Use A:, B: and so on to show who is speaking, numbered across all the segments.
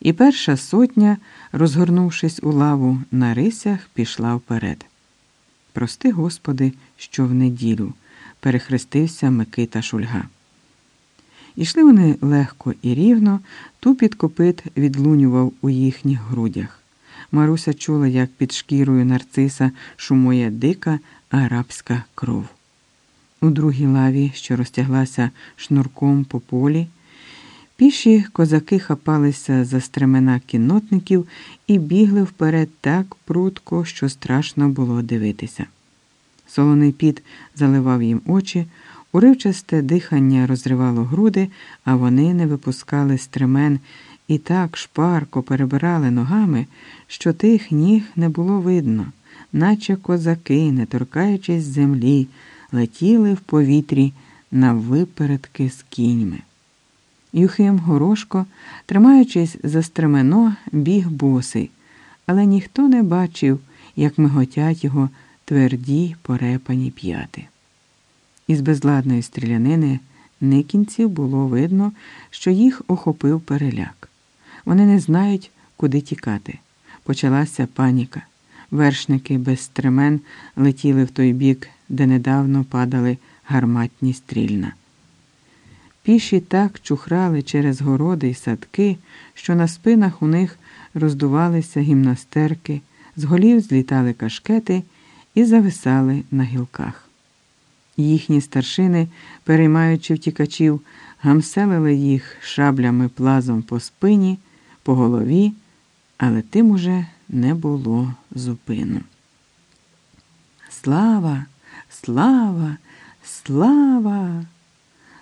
A: і перша сотня, розгорнувшись у лаву на рисях, пішла вперед. Прости, Господи, що в неділю, перехрестився Микита Шульга. Ішли вони легко і рівно, тупіт копит відлунював у їхніх грудях. Маруся чула, як під шкірою нарциса шумує дика арабська кров. У другій лаві, що розтяглася шнурком по полі, піші козаки хапалися за стремена кіннотників і бігли вперед так прудко, що страшно було дивитися. Солоний піт заливав їм очі, уривчасте дихання розривало груди, а вони не випускали стремен і так шпарко перебирали ногами, що тих ніг не було видно, наче козаки, не торкаючись землі, летіли в повітрі на випередки з кіньми. Юхим Горошко, тримаючись за стремено, біг босий, але ніхто не бачив, як миготять його тверді порепані п'яти. Із безладної стрілянини никінців було видно, що їх охопив переляк. Вони не знають, куди тікати. Почалася паніка. Вершники без стремен летіли в той бік, де недавно падали гарматні стрільна. Піші так чухрали через городи й садки, що на спинах у них роздувалися гімнастерки, з голів злітали кашкети і зависали на гілках. Їхні старшини, переймаючи втікачів, гамселили їх шаблями плазом по спині, по голові, але тим уже не було зупину. Слава, слава, слава!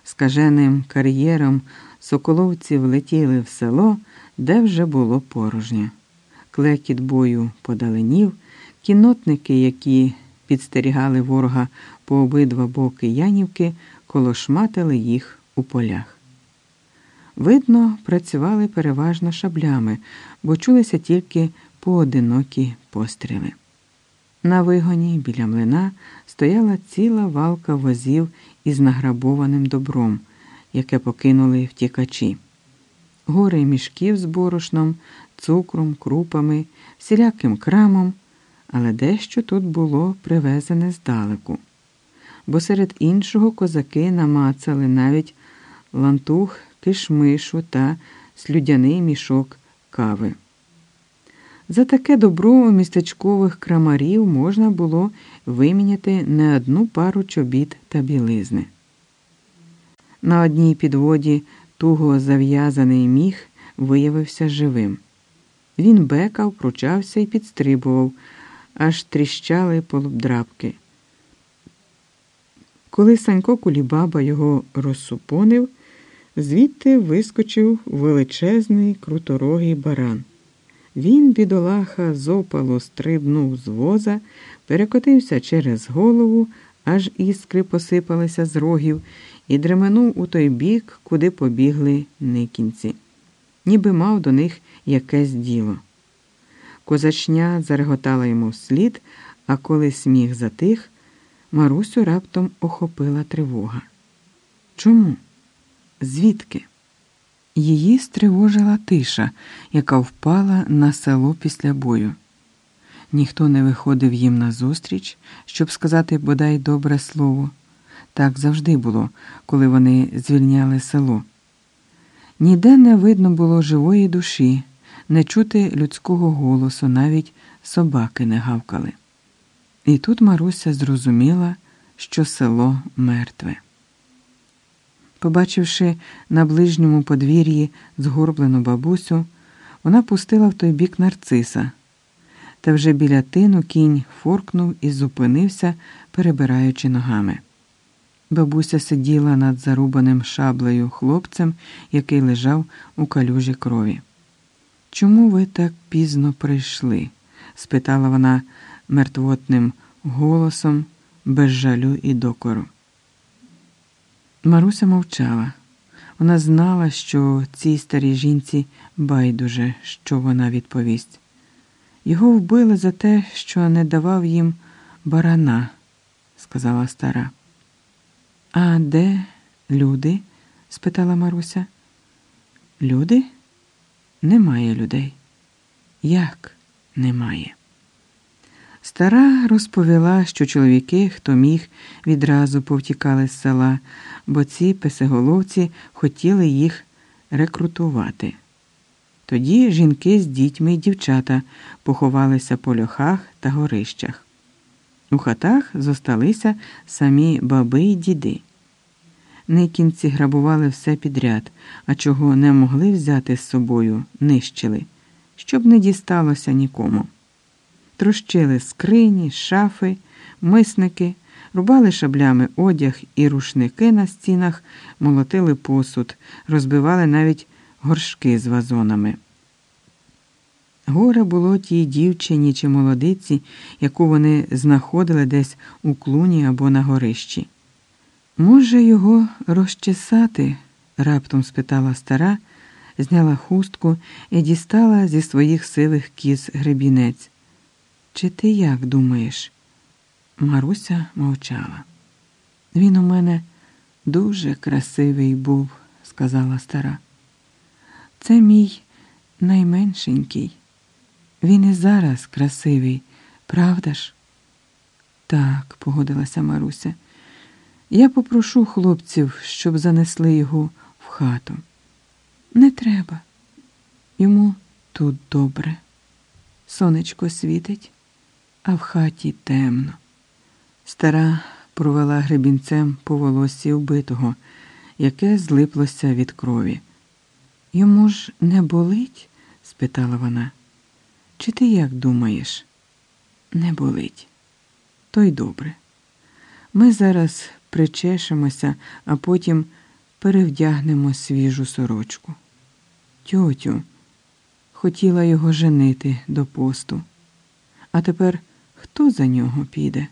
A: Скаженим кар'єром соколовці влетіли в село, де вже було порожньо. Клекіт бою подаленів, кінотники, які підстерігали ворога по обидва боки Янівки, колошматили їх у полях. Видно, працювали переважно шаблями, бо чулися тільки поодинокі постріли. На вигоні біля млина стояла ціла валка возів із награбованим добром, яке покинули втікачі. Гори мішків з борошном, цукром, крупами, всіляким крамом, але дещо тут було привезене здалеку. Бо серед іншого козаки намацали навіть лантух кишмишу та слюдяний мішок кави. За таке добро містечкових крамарів можна було виміняти не одну пару чобіт та білизни. На одній підводі туго зав'язаний міг виявився живим. Він бекав, кручався і підстрибував, аж тріщали полубдрабки. Коли Санько Кулібаба його розсупонив, звідти вискочив величезний круторогий баран. Він, бідолаха, з стрибнув з воза, перекотився через голову, аж іскри посипалися з рогів, і дременув у той бік, куди побігли никінці, ніби мав до них якесь діло. Козачня зареготала йому вслід, а коли сміх затих, Марусю раптом охопила тривога. Чому? Звідки? Її стривожила тиша, яка впала на село після бою. Ніхто не виходив їм назустріч, щоб сказати бодай добре слово. Так завжди було, коли вони звільняли село. Ніде не видно було живої душі, не чути людського голосу, навіть собаки не гавкали. І тут Маруся зрозуміла, що село мертве. Побачивши на ближньому подвір'ї згорблену бабусю, вона пустила в той бік нарциса, та вже біля тину кінь форкнув і зупинився, перебираючи ногами. Бабуся сиділа над зарубаним шаблею хлопцем, який лежав у калюжі крові. Чому ви так пізно прийшли? спитала вона мертвотним голосом, без жалю і докору. Маруся мовчала. Вона знала, що цій старій жінці байдуже, що вона відповість. Його вбили за те, що не давав їм барана, сказала стара. А де люди? спитала Маруся. Люди? немає людей. Як немає? Стара розповіла, що чоловіки, хто міг, відразу повтікали з села, бо ці песеголовці хотіли їх рекрутувати. Тоді жінки з дітьми й дівчата поховалися по льохах та горищах. У хатах зосталися самі баби й діди. Никінці грабували все підряд, а чого не могли взяти з собою, нищили, щоб не дісталося нікому. Трощили скрині, шафи, мисники, рубали шаблями одяг і рушники на стінах, молотили посуд, розбивали навіть горшки з вазонами. Горе було тій дівчині чи молодиці, яку вони знаходили десь у клуні або на горищі. Може, його розчесати? раптом спитала стара, зняла хустку і дістала зі своїх сивих кіз гребінець. Чи ти як думаєш? Маруся мовчала. Він у мене дуже красивий був, сказала стара. Це мій найменшенький. Він і зараз красивий, правда ж? Так, погодилася Маруся. Я попрошу хлопців, щоб занесли його в хату. Не треба. Йому тут добре. Сонечко світить, а в хаті темно. Стара провела гребінцем по волосі вбитого, яке злиплося від крові. Йому ж не болить? спитала вона. Чи ти як думаєш? Не болить. То й добре. Ми зараз причешемося, а потім перевдягнемо свіжу сорочку. Тьотю, хотіла його женити до посту. А тепер хто за нього піде?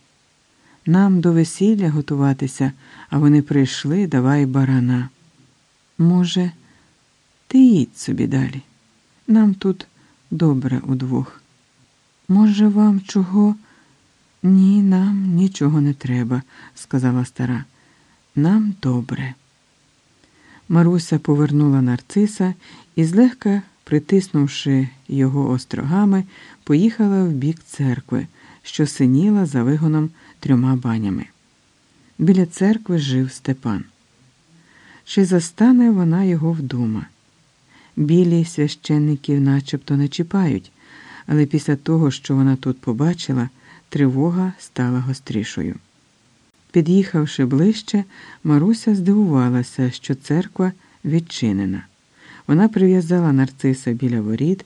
A: Нам до весілля готуватися, а вони прийшли, давай барана. Може, ти їдь собі далі. Нам тут добре удвох. Може, вам чого? Ні, нам нічого не треба, сказала стара. Нам добре. Маруся повернула нарциса і, злегка притиснувши його острогами, поїхала в бік церкви, що синіла за вигоном трьома банями. Біля церкви жив Степан. Чи застане вона його вдома? Білі священників начебто не чіпають, але після того, що вона тут побачила, тривога стала гострішою. Під'їхавши ближче, Маруся здивувалася, що церква відчинена. Вона прив'язала нарциса біля воріт